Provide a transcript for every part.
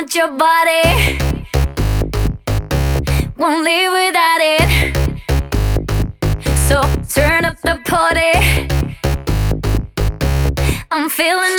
want your body. Won't live without it. So turn up the party. I'm feeling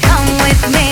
come with me.